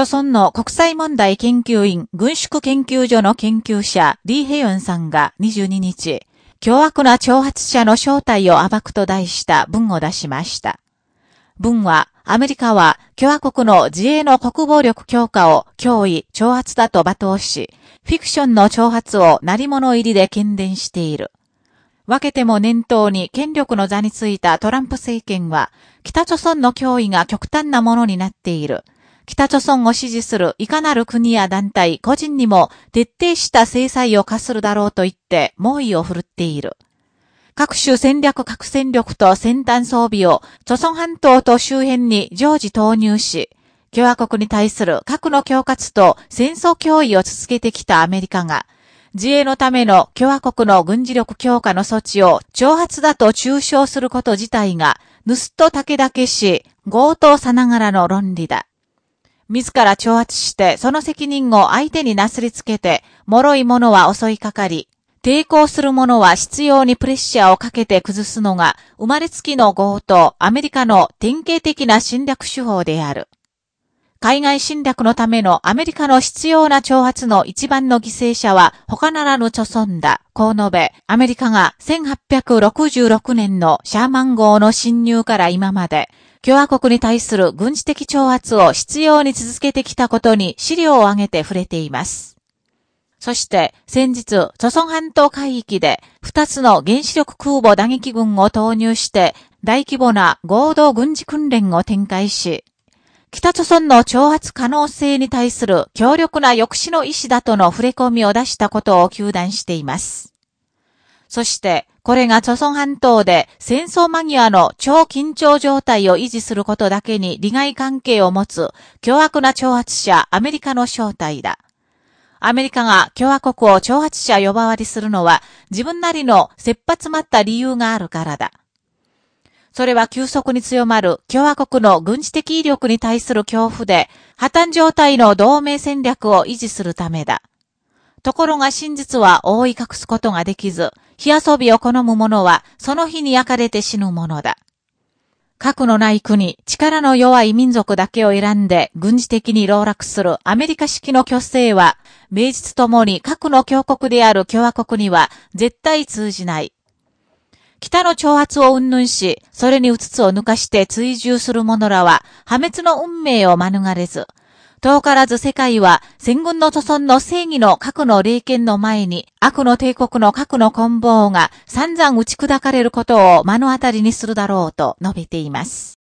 著村の国際問題研究員軍縮研究所の研究者リー・ヘヨンさんが22日、凶悪な挑発者の正体を暴くと題した文を出しました。文は、アメリカは共和国の自衛の国防力強化を脅威、挑発だと罵倒し、フィクションの挑発を成り物入りで懸伝している。分けても念頭に権力の座についたトランプ政権は、北朝鮮の脅威が極端なものになっている。北朝鮮を支持するいかなる国や団体、個人にも徹底した制裁を課するだろうと言って猛威を振るっている。各種戦略核戦力と先端装備を、朝鮮半島と周辺に常時投入し、共和国に対する核の恐喝と戦争脅威を続けてきたアメリカが、自衛のための共和国の軍事力強化の措置を挑発だと抽象すること自体が、盗人竹だけし、強盗さながらの論理だ。自ら挑発して、その責任を相手になすりつけて、脆い者は襲いかかり、抵抗する者は必要にプレッシャーをかけて崩すのが、生まれつきの強盗、アメリカの典型的な侵略手法である。海外侵略のためのアメリカの必要な挑発の一番の犠牲者は他ならぬ著村だ、こう述べ、アメリカが1866年のシャーマン号の侵入から今まで、共和国に対する軍事的挑発を必要に続けてきたことに資料を挙げて触れています。そして、先日、著村半島海域で、二つの原子力空母打撃軍を投入して、大規模な合同軍事訓練を展開し、北朝鮮の挑発可能性に対する強力な抑止の意思だとの触れ込みを出したことを求断しています。そして、これが朝鮮半島で戦争間際の超緊張状態を維持することだけに利害関係を持つ凶悪な挑発者アメリカの正体だ。アメリカが共和国を挑発者呼ばわりするのは自分なりの切羽詰まった理由があるからだ。それは急速に強まる共和国の軍事的威力に対する恐怖で破綻状態の同盟戦略を維持するためだ。ところが真実は覆い隠すことができず、火遊びを好む者はその日に焼かれて死ぬものだ。核のない国、力の弱い民族だけを選んで軍事的に籠絡するアメリカ式の虚勢は、名実ともに核の強国である共和国には絶対通じない。北の挑発を云々し、それにうつつを抜かして追従する者らは、破滅の運命を免れず、遠からず世界は戦軍の祖孫の正義の核の霊剣の前に悪の帝国の核の棍棒が散々打ち砕かれることを目の当たりにするだろうと述べています。